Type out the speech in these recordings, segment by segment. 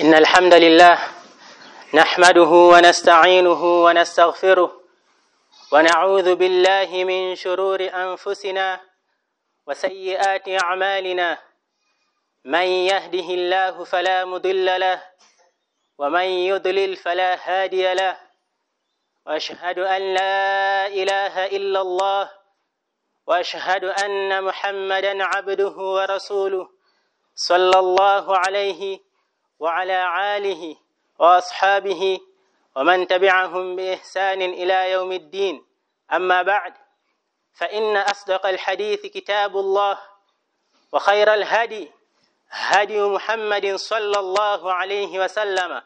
إن الحمد لله نحمده ونستعينه ونستغفره ونعوذ بالله من شرور أنفسنا وسيئات أعمالنا. من يهده الله فلا مضل له ومن يضلل فلا هادي له. وأشهد أن لا إله إلا الله وأشهد أن محمدا عبده ورسوله صلى الله عليه وعلى آله وأصحابه ومن تبعهم بإحسان إلى يوم الدين. أما بعد فإن أصدق الحديث كتاب الله وخير الهدي هدي محمد صلى الله عليه وسلم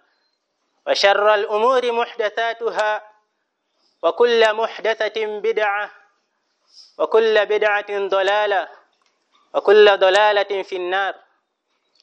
وشر الأمور محدثاتها وكل محدثة بدعة وكل بدعة ضلالة وكل ضلالة في النار.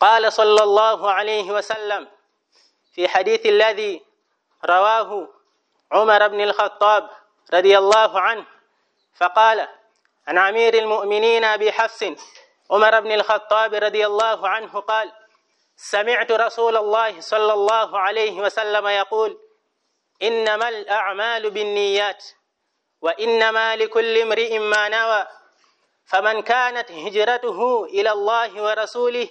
قال صلى الله عليه وسلم في حديث الذي رواه عمر بن الخطاب رضي الله عنه فقال عن أمير المؤمنين أبي حفص عمر بن الخطاب رضي الله عنه قال سمعت رسول الله صلى الله عليه وسلم يقول إنما الأعمال بالنيات وإنما لكل امرئ ما نوى فمن كانت هجرته إلى الله ورسوله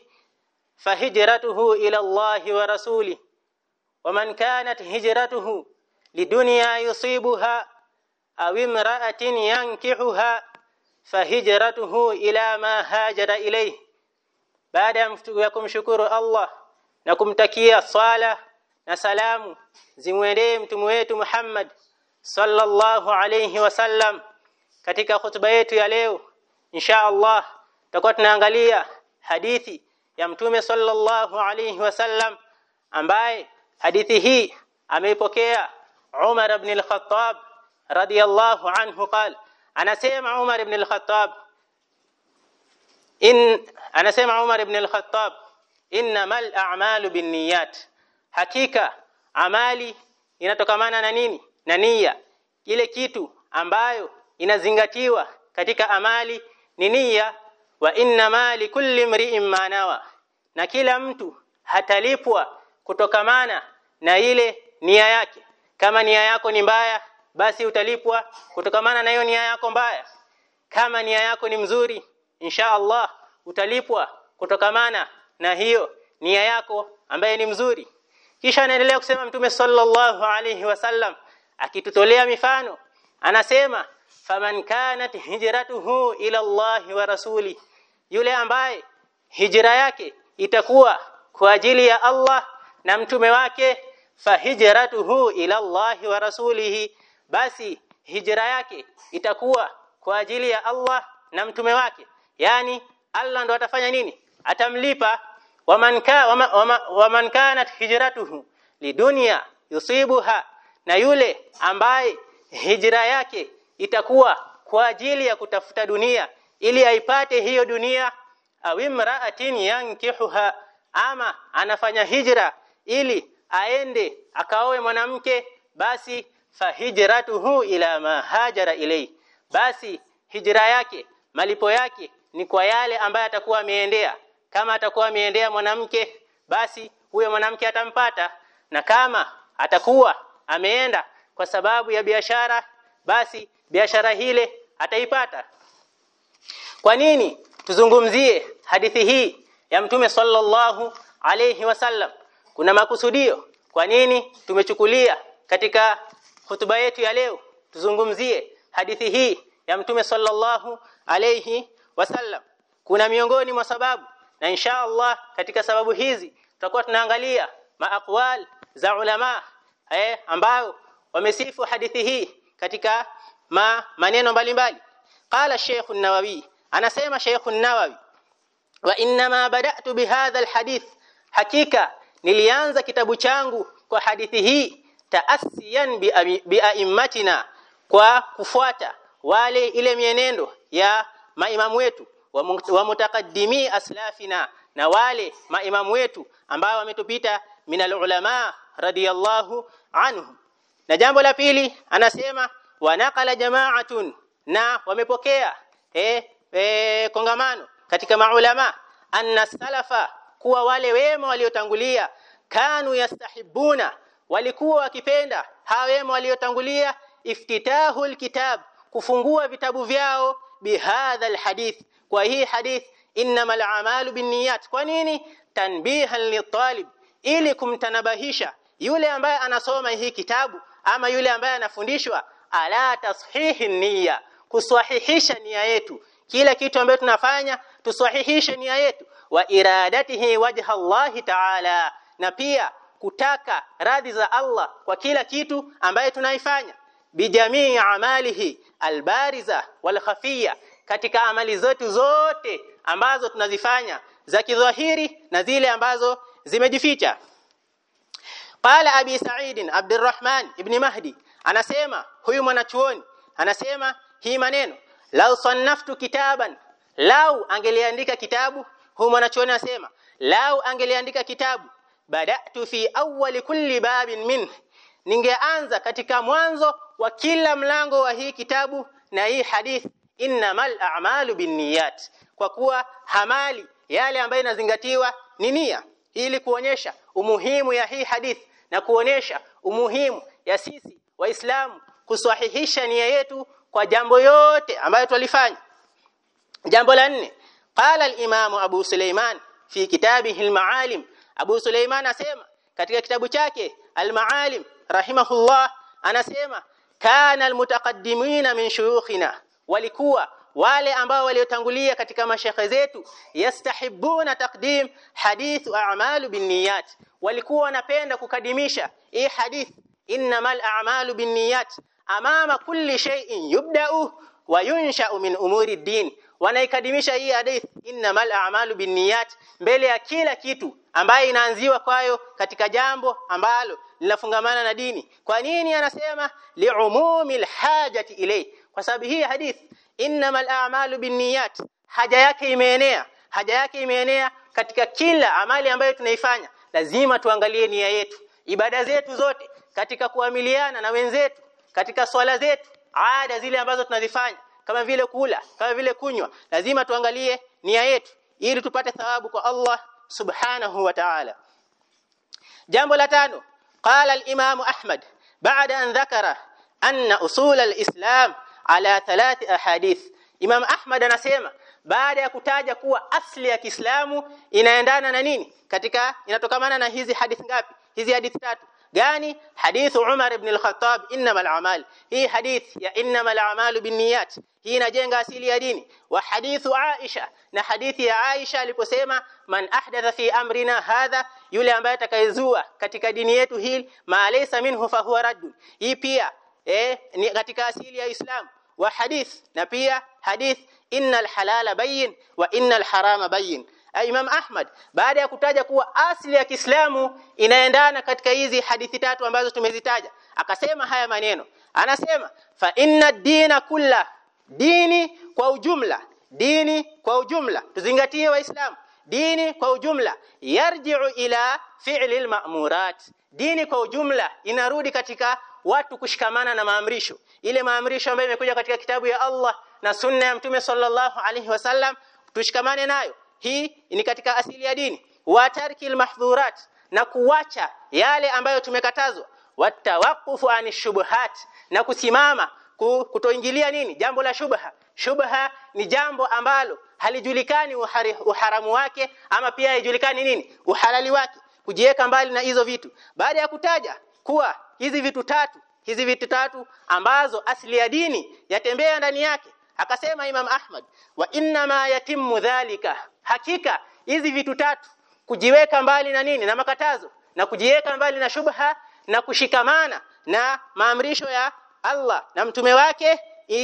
فهجرته إلى الله ورسوله ومن كانت هجرته لدنيا يصيبها أو امرأة ينكحها fahijratuhu ila ma hajara ilayhi baada ya kumshukuru Allah na kumtakia swala na salamu zimwendee mtume wetu Muhammad sallallahu alayhi wasallam katika hutuba yetu ya leo insha Allah tutakuwa tunaangalia hadithi ya mtume sallallahu alayhi wasallam ambaye hadithi hii ameipokea Umar ibn al-Khattab radiyallahu anhu qal. Anasema Umar ibn al-Khattab in anasema Umar ibn al-Khattab innamal a'malu binniyat. Hakika amali inatokamana na nini? Na nia ile kitu ambayo inazingatiwa katika amali ni nia wa inna ma likulli mri'in ma nawa. Na kila mtu hatalipwa kutokamana na ile nia yake. Kama nia yako ni mbaya basi utalipwa kutokamana na hiyo nia yako mbaya. Kama nia yako ni mzuri insha Allah utalipwa kutokamana na hiyo nia yako ambaye ni mzuri. Kisha anaendelea kusema mtume sallallahu alayhi wasallam akitutolea mifano anasema faman kanat hijratuhu ila Allah wa rasuli. Yule ambaye hijra yake itakuwa kwa ajili ya Allah na mtume wake fahijratuhu ila Allah wa rasulihi. Basi hijra yake itakuwa kwa ajili ya Allah na mtume wake. Yani Allah ndo atafanya nini? Atamlipa. Waman ka waman, kanat hijratuhu lidunya yusibuha. Na yule ambaye hijra yake itakuwa kwa ajili ya kutafuta dunia ili aipate hiyo dunia. Au imra'atin yankihuha ama anafanya hijra ili aende akaoe mwanamke basi fahijratuhu ila ma hajara ilay. Basi hijra yake malipo yake ni kwa yale ambaye atakuwa ameendea. Kama atakuwa ameendea mwanamke basi huyo mwanamke atampata. Na kama atakuwa ameenda kwa sababu ya biashara basi biashara hile ataipata. Kwa nini? Tuzungumzie hadithi hii ya mtume sallallahu alayhi wasallam. Kuna makusudio. Kwa nini tumechukulia katika hutuba yetu ya leo? Tuzungumzie hadithi hii ya mtume sallallahu alayhi wasallam. Kuna miongoni mwa sababu na insha Allah katika sababu hizi tutakuwa tunaangalia maaqwal za ulama eh ambao wamesifu hadithi hii katika ma maneno mbalimbali. Qala Sheikh an-Nawawi anasema Sheikh an-Nawawi wa inma bada'tu bihadha alhadith hakika nilianza kitabu changu kwa hadithi hii taasiyan biaimmatina kwa kufuata wale ile mienendo ya maimamu wetu wa mutaqaddimi aslafina na wale maimamu wetu ambao wametupita minal ulama radiyallahu anhum na jambo la pili anasema wanaqala jama'atun na wamepokea eh, eh kongamano katika maulama anna salafa kuwa wale wema waliotangulia kanu yastahibuna walikuwa wakipenda hawa wema waliotangulia iftitahu alkitab kufungua vitabu vyao bihadha alhadith kwa hii hadith innamal a'malu binniyat kwa nini? Tanbihan litalib ili kumtanabahisha yule ambaye anasoma hii kitabu ama yule ambaye anafundishwa ala tashihi niyya kusahihisha nia yetu. Kila kitu ambacho tunafanya tusahihishe nia yetu. Wa iradatihi wajha Allah ta'ala na pia kutaka radhi za Allah kwa kila kitu ambaye tunaifanya. Bijamii amalihi albariza walkhafia katika amali zetu zote ambazo tunazifanya za kidhahiri na zile ambazo zimejificha qala abi sa'id abdurrahman ibn mahdi. Anasema huyu mwanachuoni. Anasema hii maneno lau sannaftu kitaban lau angeliandika kitabu. Huyu mwanachuoni anasema lau angeliandika kitabu badatu fi awwali kulli babin min ningeanza katika mwanzo wa kila mlango wa hii kitabu na hii hadith innamal a'malu binniyat kwa kuwa hamali yale ambayo inazingatiwa ni nia ili kuonyesha umuhimu ya hii hadith na kuonyesha umuhimu ya sisi waislamu kusahihisha nia yetu kwa jambo yote ambayo tulifanya jambo la nne qala al-imam Abu Suleiman fi kitabihi al-ma'alim. Abu Suleiman asema katika kitabu chake al-ma'alim rahimahullah anasema kana al-mutaqaddimina min shuyukhina. Walikuwa wale ambao waliotangulia katika mashekhe zetu yastahibuna taqdim hadith a'malu binniyat. Walikuwa wanapenda kukadimisha hii hadith innamal a'malu binniyat. Amama kulli shay'in yubda'u wa yunsha'u min umuri din wanaikadimisha hii hadith innamal a'malu binniyat mbele ya kila kitu ambaye inaanziwa kwayo katika jambo ambalo linafungamana na dini. Kwa nini anasema li'umumil hajati ilay kwa sababu hii hadith innamal a'malu binniyat. Haja yake imeenea haja yake imeenea katika kila amali ambayo tunaifanya. Lazima tuangalie nia yetu ibada zetu zote katika kuamiliana na wenzetu katika swala zetu ada zile ambazo tunazifanya kama vile kula kama vile kunywa. Lazima tuangalie nia yetu ili tupate thawabu kwa Allah subhanahu wa ta'ala. Jambo la tano qala al-imam Ahmad ba'da an dhakara anna usul al-islam ala thalath ahadith. Imam Ahmad anasema baada ya kutaja kuwa asli ya Kiislamu inaendana na nini? Katika inatokamana na hizi hadithi ngapi? Hizi hadithi tatu. Gani? Hadithu Umar ibn al-Khattab innamal a'mal hii hadith ya innamal a'malu binniyat hii inajenga asili ya dini. Wa hadithu Aisha na hadithi ya Aisha aliposema man ahdatha fi amrina hadha yule ambaye atakayezua katika dini yetu hii ma laysa minhu fa huwa raddun. Hii pia eh ni katika asili ya Islam wa hadith. Na pia hadith innal alhalala bayyin wa innal alharama bayyin. Imam Ahmad baada ya kutaja kuwa asili ya Kiislamu inaendana katika hizi hadithi tatu ambazo tumezitaja akasema haya maneno. Anasema fa inna dina kulla dini kwa ujumla dini kwa ujumla. Tuzingatie waislamu dini kwa ujumla. Yarji'u ila fi'li al-ma'murat dini kwa ujumla inarudi katika watu kushikamana na maamrisho. Ile maamrisho ambayo imekuja katika kitabu ya Allah na sunna ya mtume sallallahu alaihi wasallam tushikamane nayo. Hii ni katika asili ya dini. Wa tarkil mahdhurat na kuwacha yale ambayo tumekatazwa. Watawaqufu ani shubuhat na kusimama kutoingilia nini? Jambo la shubha. Shubha ni jambo ambalo halijulikani uhari, uharamu wake ama pia haijulikani nini? Uhalali wake. Kujiweka mbali na hizo vitu. Baada ya kutaja kuwa hizi vitu tatu hizi vitu tatu ambazo asili ya dini yatembea ndani yake. Akasema Imam Ahmad wa inna ma yatimmu dhalika. Hakika hizi vitu tatu kujiweka mbali na nini? Na makatazo na kujiweka mbali na shubha na kushikamana na maamrisho ya Allah na mtume wake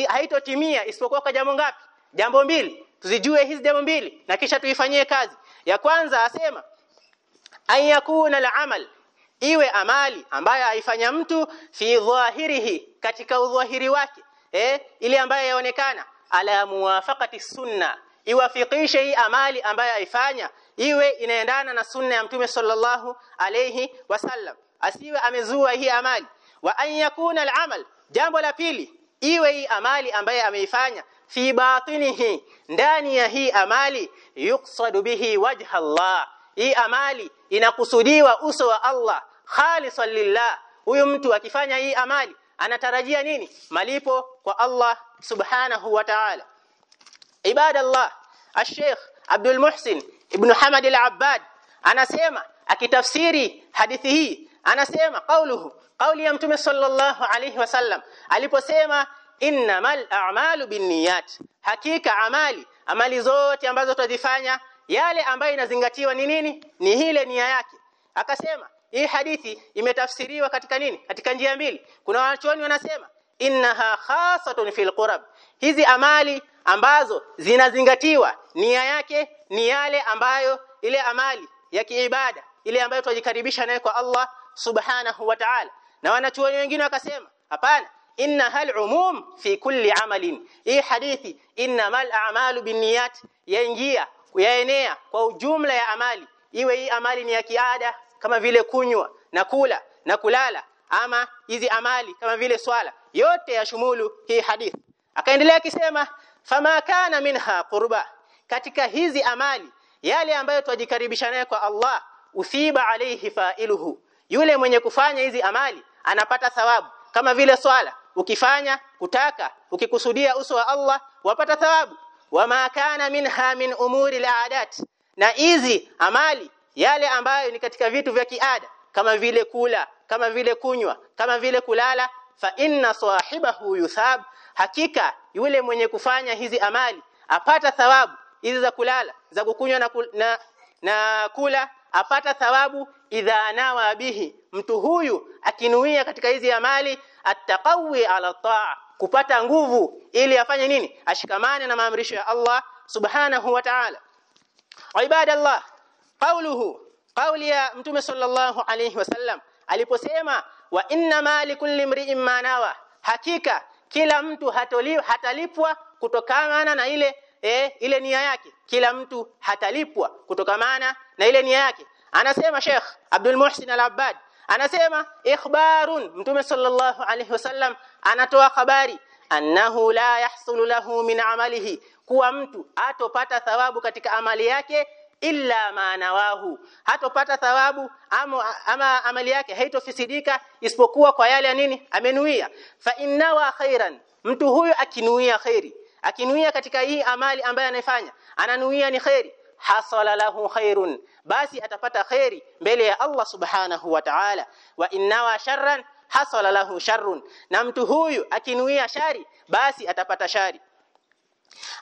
haitotimia isipokuwa kwa jambo ngapi? Jambo mbili. Tuzijue hizi jambo mbili na kisha tuifanyie kazi. Ya kwanza asema ayakuna al-amal iwe amali ambayo aifanya mtu fi dhahirihi katika udhahiri wake eh ile ambayo yaonekana. Ala muwafaqati sunna iwafikishe hii amali ambayo aifanya iwe inaendana na sunna ya mtume sallallahu alayhi wasallam. Asiwe amezua hii amali. Wa an yakuna al-amal jambo la pili iwe hii amali ambayo ameifanya fi batinihi ndani ya hii amali yuqsadu bihi wajha Allah. Hii amali inakusudiwa uso wa Allah khalisan lillah. Huyu mtu akifanya hii amali anatarajia nini? Malipo kwa Allah subhanahu wa ta'ala. Ibada Allah Sheikh Abdul Muhsin Ibn Hamad al-Abbad anasema akitafsiri hadithi hii anasema kauluhu kauli ya mtume sallallahu alaihi wasallam aliposema innamal a'malu binniyat. Hakika amali amali zote ambazo tutazifanya yale ambayo inazingatiwa ni nini? Ni ile nia yake. Akasema hii hadithi imetafsiriwa katika nini? Katika njia mbili. Kuna wanachuoni wanasema innaha khasatun fil qurab. Hizi amali ambazo zinazingatiwa nia yake ni yale ambayo ile amali ya kiibada ile ambayo tunajikaribisha naye kwa Allah subhanahu wa ta'ala. Na wanachuoni wengine wakasema hapana inna hal umum fi kulli amalin. Hii hadithi innamal a'malu binniyat. Yaingia yaenea kwa ujumla ya amali. Iwe hii amali ni ya kiada kama vile kunywa na kula na kulala ama hizi amali kama vile swala. Yote yashumulu hii hadith. Akaendelea akisema fama kana minha qurba. Katika hizi amali yale ambayo twajikaribisha naye kwa Allah uthiba alayhi fa'iluhu. Yule mwenye kufanya hizi amali anapata thawabu. Kama vile swala ukifanya kutaka ukikusudia uso wa Allah wapata thawabu. Wama kana minha min umuri al-aadat na hizi amali yale ambayo ni katika vitu vya kiada kama vile kula kama vile kunywa kama vile kulala fa inna sahibahu yuthab hakika yule mwenye kufanya hizi amali apata thawabu hizi za kulala za kukunywa na, na, na kula apata thawabu idha nawa bihi. Mtu huyu akinuia katika hizi amali attaqawi ala taa kupata nguvu ili afanye nini? Ashikamane na maamrisho ya Allah subhanahu wa ta'ala. Ibadallah qawluhu qawli ya mtume sallallahu alayhi wasallam aliposema wa inna malikul limri'in imri'in ma nawa hakika kila mtu hatoli, hatalipwa kutokana na ile eh, ile nia yake. Kila mtu hatalipwa kutokana na ile nia yake. Anasema Sheikh Abdul Muhsin Al-Abbad anasema ikhbarun mtume sallallahu alayhi wasallam anatoa habari annahu la yahsulu lahu min amalihi kuwa mtu atopata thawabu katika amali yake illa ma nawahu. Hatopata thawabu ama, ama amali yake haitofisidika isipokuwa kwa yale ya nini? Amenuia. Fa innawa khairan mtu huyu akinuia khairi akinuia katika hii amali ambayo anaifanya ananuia ni khairi. Hasala lahu khairun basi atapata khairi mbele ya Allah subhanahu wa ta'ala. Wa innawa sharran hasala lahu sharrun. Na mtu huyu akinuia shari basi atapata shari.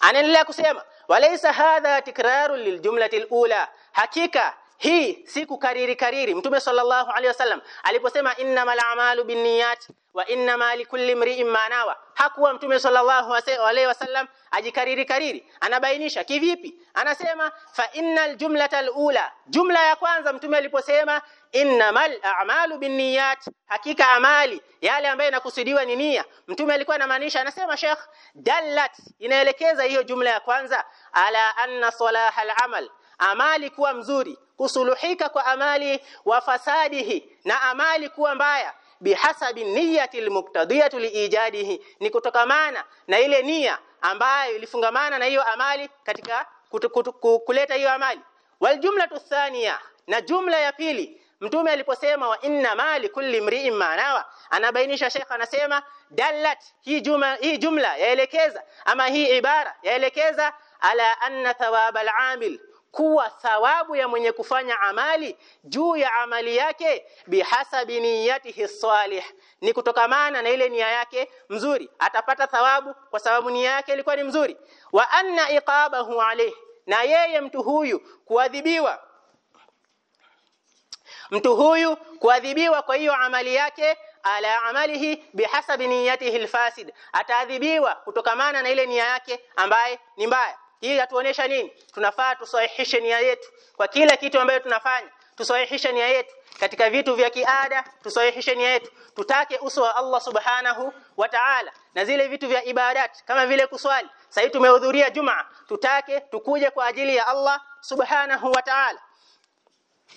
Anaendelea kusema walaysa hadha tikraru liljumlati alula hakika hii si kukariri kariri. Mtume sallallahu alaihi wasallam aliposema innamal a'malu binniyat wa innama likulli imri'in ma nawa hakuwa mtume sallallahu alaihi wasallam ajikariri kariri. Anabainisha kivipi? Anasema fa innal jumlata alula jumla ya kwanza mtume aliposema innamal a'malu binniyat hakika amali yale ambayo inakusudiwa ni nia. Mtume alikuwa anamaanisha anasema sheikh dallat. Inaelekeza hiyo jumla ya kwanza ala anna salaha al-amal amali kuwa mzuri kusuluhika kwa amali wa fasadihi na amali kuwa mbaya bihasabi niyyati almuqtadiyatu liijadihi ni kutokamana na ile nia ambayo ilifungamana na hiyo amali katika kutu, kutu, kuleta hiyo amali. Wal jumlatu thaniya na jumla ya pili mtume aliposema wa inna mali kulli mri'in manawa anabainisha shekha anasema dallat hii jumla hii jumla yaelekeza ama hii ibara yaelekeza ala anna thawaba al-amil kuwa thawabu ya mwenye kufanya amali juu ya amali yake bihasabi niyatihi salih. Ni kutokamana na ile nia yake mzuri. Atapata thawabu kwa sababu nia yake ilikuwa ni mzuri. Wa anna iqabahu alayh na yeye mtu huyu kuadhibiwa. Mtu huyu kuadhibiwa kwa hiyo amali yake ala amalihi bihasabi niyatihi alfasid. Ataadhibiwa kutokamana na ile nia yake ambaye ni mbaya hii yatuonesha nini? Tunafaa tusahihishe nia yetu kwa kila kitu ambayo tunafanya. Tusahihishe nia yetu katika vitu vya kiada. Tusahihishe nia yetu. Tutake uso wa Allah subhanahu wa ta'ala na zile vitu vya ibadat kama vile kuswali. Sasa tumehudhuria Juma, tutake tukuje kwa ajili ya Allah subhanahu wa ta'ala.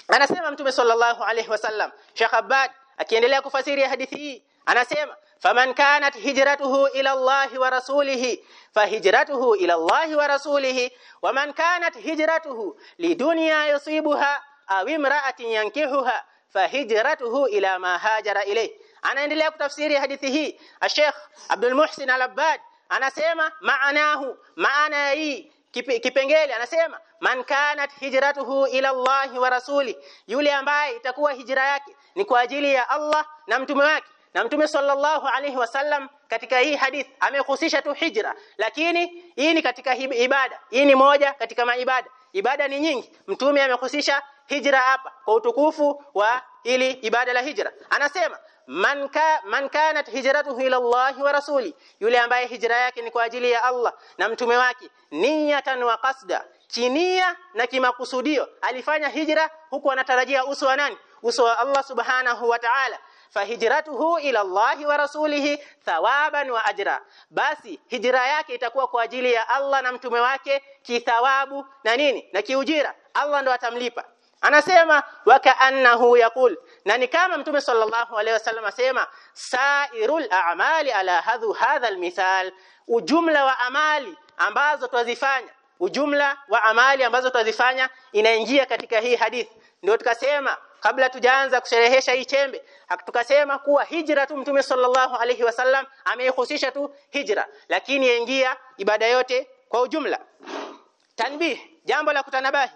Anasema mtume sallallahu alaihi wasallam Sheikh Abbad akiendelea kufasiri hadithi hii anasema faman kanat hijratuhu ila Allah wa rasulihi fahijratuhu ila Allah wa rasulihi waman kanat hijratuhu lidunya yusibuha aw imra'atin yankihuha fahijratuhu ila ma hajara ilayhi anaendelea kutafsiri hadithi hii. Sheikh Abdul Muhsin Al-Abbad anasema maanahu maana hii kipengele anasema man kanat hijratuhu ila Allah wa rasuli yule ambaye itakuwa hijra yake ni kwa ajili ya Allah na mtume wake na mtume sallallahu alaihi wasallam katika hii hadith amehusisha tu hijra. Lakini hii ni katika ibada. Hii ni moja katika maibada. Ibada ni nyingi. Mtume amehusisha hijra hapa kwa utukufu wa ili ibada la hijra. Anasema man ka man kanat hijratuhu ila Allah wa rasuli. Yule ambaye hijra yake ni kwa ajili ya Allah na mtume wake niyatan wa qasda. Kinia na kimakusudio. Alifanya hijra huku anatarajia uso wa nani? Uso wa Allah subhanahu wa ta'ala fahijratuhu ila Allah wa rasulihi thawaban wa ajra. Basi hijra yake itakuwa kwa ajili ya Allah na mtume wake kithawabu na nini? Na kiujira. Allah ndo atamlipa. Anasema wakaannahu yaqul. Na ni kama mtume sallallahu alaihi wasallam asema sairul a'mali ala hadhu hadha almithal. Ujumla wa amali ambazo twazifanya ujumla wa amali ambazo twazifanya inaingia katika hii hadith ndio tukasema kabla tujaanza kusherehesha hii chembe tukasema kuwa hijra tu mtume sallallahu alaihi wasallam ameihusisha tu hijra. Lakini yaingia ibada yote kwa ujumla. Tanbih jambo la kutanabahi.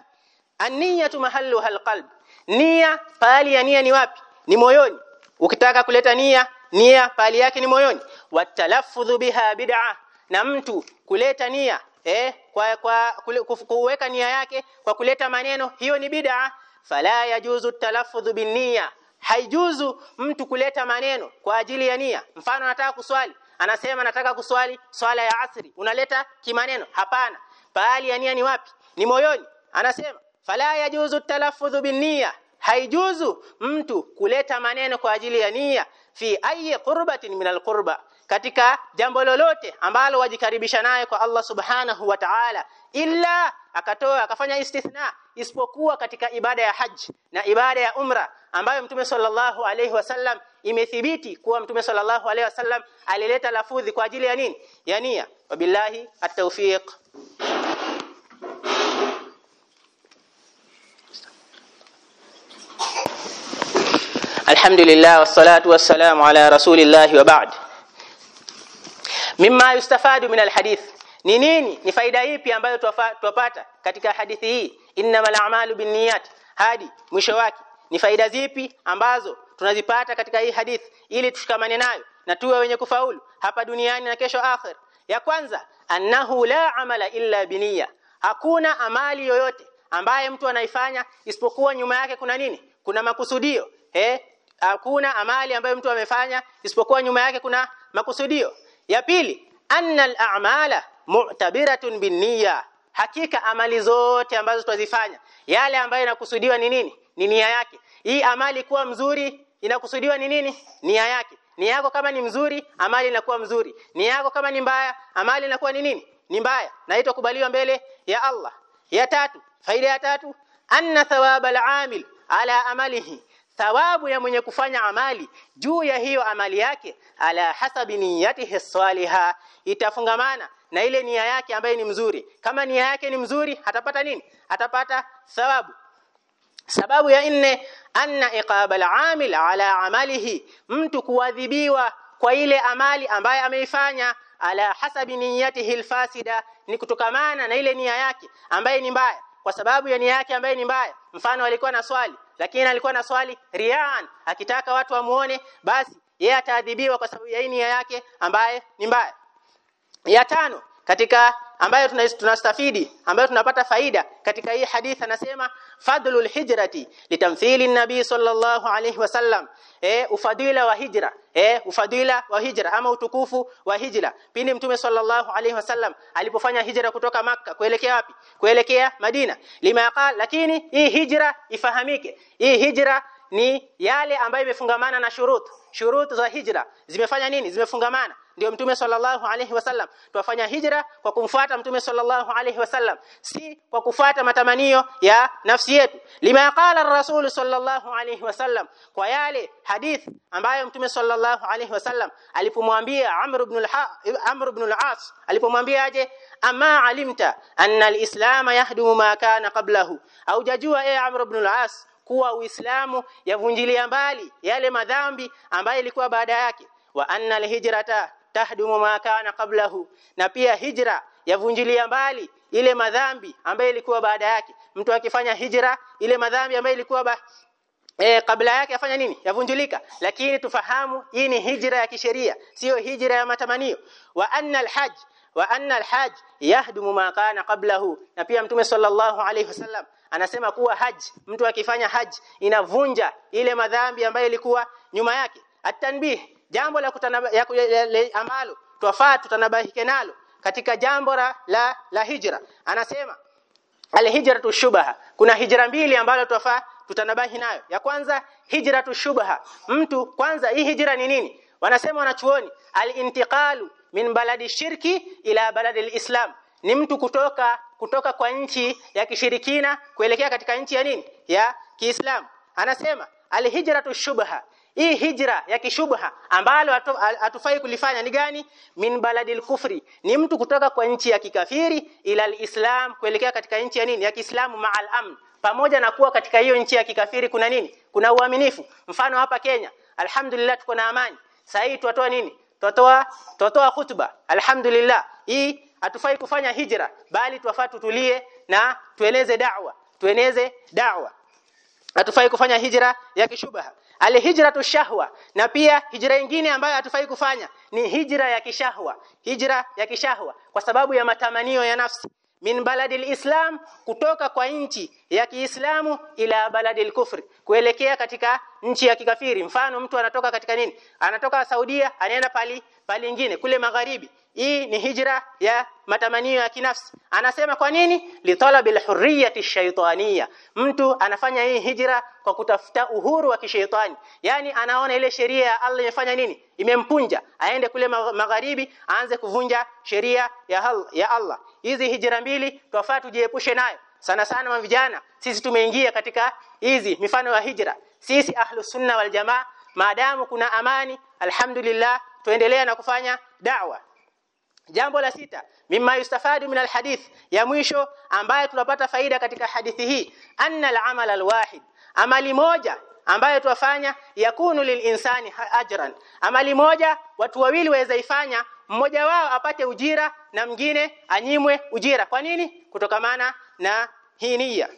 An-niyatu mahalluha al-qalb. Nia pali ya nia ni wapi? Ni moyoni. Ukitaka kuleta nia nia pali yake ni moyoni. Watalaffudhu biha bid'a na mtu kuleta nia eh kwa kwa kuweka nia yake kwa kuleta maneno hiyo ni bid'a fala yajuzu talaffudhu binniya. Haijuzu mtu kuleta maneno kwa ajili ya nia. Mfano anataka kuswali anasema nataka kuswali swala ya asri. Unaleta kimaneno? Hapana. Bali ya nia ni wapi? Ni moyoni. Anasema fala yajuzu talaffudhu binniya. Haijuzu mtu kuleta maneno kwa ajili ya nia. Fi ayi qurbatin min alqurba katika jambo lolote ambalo wajikaribisha naye kwa Allah subhanahu wa ta'ala. Illa akatoa akafanya istithna isipokuwa katika ibada ya haji na ibada ya umra ambayo mtume sallallahu alaihi wasallam imethibiti kuwa mtume sallallahu alaihi wasallam alileta lafudhi kwa ajili ya nini? Ya nia. Wabillahi at-tawfiq. Alhamdulillah wassalatu wassalamu ala rasulillah wa ba'd. Mimma yustafadu min alhadith. Ni nini? Ni faida ipi ambayo tuwapata katika hadithi hii innamal a'malu binniyat. Hadi mwisho wake ni faida zipi ambazo tunazipata katika hii hadith ili tushikamane nayo na tuwe wenye kufaulu hapa duniani na kesho akhir ya kwanza annahu la amala illa biniya hakuna amali yoyote ambaye mtu anaifanya isipokuwa nyuma yake kuna nini? Kuna makusudio. Eh hakuna amali ambayo mtu amefanya isipokuwa nyuma yake kuna makusudio. Ya pili anna al-a'mala mu'tabiratun binniya hakika amali zote ambazo twazifanya yale ambayo inakusudiwa ni nini? Ni nia yake. Hii amali kuwa mzuri inakusudiwa ni nini? Nia yake. Nia yako kama ni mzuri amali inakuwa mzuri. Nia yako kama ni mbaya amali inakuwa ni nini? Ni mbaya. Na itakubaliwa mbele ya Allah. Ya tatu faida ya tatu anna thawaba al-amil ala amalihi. Thawabu ya mwenye kufanya amali juu ya hiyo amali yake ala hasabi niyatihi salihah itafungamana na ile nia yake ambaye ni mzuri. Kama nia yake ni mzuri atapata nini? Atapata thawabu. Sababu ya nne anna iqaba al-amil ala amalihi. Mtu kuadhibiwa kwa ile amali ambaye ameifanya ala hasabi niyatihi alfasida ni kutokamana na ile nia yake ambaye ni mbaya. Kwa sababu ya nia yake ambaye ni mbaya mfano alikuwa na swali lakini alikuwa na swali riaan akitaka watu wamuone basi yeye ataadhibiwa kwa sababu ya nia yake ambaye ni mbaya ya tano katika ambayo tunastafidi ambayo tunapata faida katika hii hadithi anasema fadlul hijrati litamthili nabii sallallahu alayhi wasallam. Eh ufadila wa hijra eh ufadila wa hijra ama utukufu wa hijra. Pindi mtume sallallahu alayhi wasallam alipofanya hijra kutoka maka kuelekea wapi? Kuelekea Madina. Lima lakini hii hijra ifahamike. Hii hijra ni yale ambayo imefungamana na shurut. Shurut za hijra zimefanya nini? Zimefungamana ndio mtume sallallahu alaihi wasallam. Tuwafanya hijra kwa kumfuata mtume sallallahu alaihi wasallam si kwa kufuata matamanio ya nafsi yetu. Lima qala ar-rasul sallallahu alaihi wasallam kwa yale hadith ambayo mtume sallallahu alaihi wasallam alipomwambia Amr ibn al-Amr ibn al-As alipomwambia aje ama alimta anna al-islam yahdumu ma kana qablahu? Au jajua e Amr ibn al-As kuwa Uislamu yavunjilia mbali yale madhambi ambayo ilikuwa baada yake. Wa anna al-hijrata tahdumu ma kana qablahu. Na pia hijra yavunjilia mbali ile madhambi ambayo ilikuwa baada yake. Mtu akifanya hijra ile madhambi ambayo ilikuwa ba E, kabla yake afanya nini? Yavunjulika. Lakini tufahamu hii ni hijra ya kisheria sio hijra ya matamanio. Wa anna alhajj wa anna alhajj yahdumu ma kana qablahu. Na pia mtume sallallahu alayhi wasallam anasema kuwa haji mtu akifanya haji inavunja ile madhambi ambayo ilikuwa nyuma yake. Atanbih jambo la kutanaba, ya, ya, twafaa tutanabahike nalo katika jambo la, la, la hijra. Anasema alhijratu shubha. Kuna hijra mbili ambazo twafaa tutanabahi nayo. Ya kwanza hijratu shubha. Mtu kwanza hii hijra ni nini? Wanasema wanachuoni alintiqalu min baladi shirki ila baladi alislam ni mtu kutoka kutoka kwa nchi ya kishirikina kuelekea katika nchi ya nini? Ya Kiislamu. Anasema alhijratu shubha hii hijra ya kishubha ambalo hatufai kulifanya ni gani? Min baladil kufri. Ni mtu kutoka kwa nchi ya kikafiri ila alislam kuelekea katika nchi ya nini? Ya Kiislamu ma'al amn. Pamoja na kuwa katika hiyo nchi ya kikafiri kuna nini? Kuna uaminifu. Mfano hapa Kenya alhamdulillah tuko na amani. Sasa hii tuatoa nini? Tutoa tutoa khutba. Alhamdulillah. Hii hatufai kufanya hijra bali tuwafaa tutulie na tueleze da'wa. Tueneze da'wa. Hatufai kufanya hijra ya kishubaha alhijratu shahwa. Na pia hijra nyingine ambayo hatufai kufanya ni hijra ya kishahwa. Hijra ya kishahwa. Kwa sababu ya matamanio ya nafsi. Min baladil islam kutoka kwa nchi ya Kiislamu ila baladil kufri. Kuelekea katika nchi ya kikafiri. Mfano mtu anatoka katika nini? Anatoka Saudia anaenda pali pali nyingine kule magharibi. Hii ni hijra ya matamanio ya kinafsi. Anasema kwa nini? Li talabil hurriyati shaytaniya mtu anafanya hii hijra kwa kutafuta uhuru wa kishaitani. Yani anaona ile sheria ya Allah imefanya nini? Imempunja. Aende kule magharibi aanze kuvunja sheria ya hal, ya Allah. Hizi hijra mbili twafaa tujiepushe nayo. Sana sana vijana sisi tumeingia katika hizi mifano ya hijra sisi ahlu sunna wal jamaa maadamu kuna amani alhamdulillah tuendelea na kufanya da'wa. Jambo la sita mimma yustafadu min alhadith ya mwisho ambaye tunapata faida katika hadithi hii anna al'amal alwahid amali moja ambayo tuwafanya yakunu lilinsani ajran amali moja watu wawili waweza ifanya mmoja wao apate ujira na mwingine anyimwe ujira. Kwa nini? Kutokamana na hii nia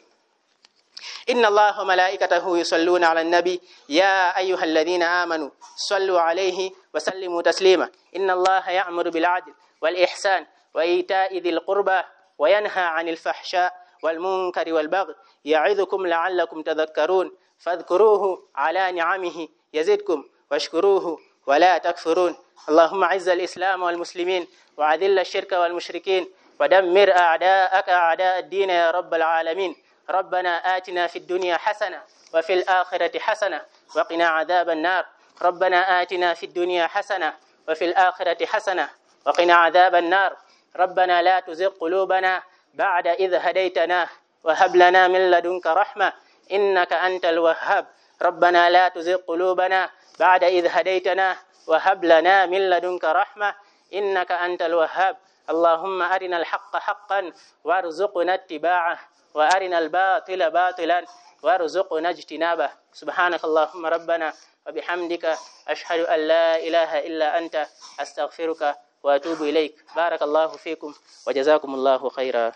إن الله وملائكته يصلون على النبي. يا أيها الذين آمنوا صلوا عليه وسلموا تسليما. إن الله يأمر بالعدل والإحسان وإيتاء ذي القربى وينهى عن الفحشاء والمنكر والبغي. يعظكم لعلكم تذكرون. فاذكروه على نعمه يزدكم واشكروه ولا تكفرون. اللهم عز الإسلام والمسلمين وعذل الشرك والمشركين ودمر أعداءك أعداء الدين يا رب العالمين. ربنا آتنا في الدنيا حسنة وفي الآخرة حسنة وقنا عذاب النار. ربنا آتنا في الدنيا حسنة وفي الآخرة حسنة وقنا عذاب النار. ربنا لا تزغ قلوبنا بعد إذ هديتنا وهب لنا من لدنك رحمة إنك أنت الوهاب. ربنا لا تزغ قلوبنا بعد إذ هديتنا وهب لنا من لدنك رحمة إنك أنت الوهاب. اللهم أرنا الحق حقا وارزقنا اتباعه. وأرنا الباطل باطلا وارزقنا اجتنابه. سبحانك اللهم ربنا وبحمدك أشهد أن لا إله إلا أنت أستغفرك وأتوب إليك. بارك الله فيكم وجزاكم الله خيرا.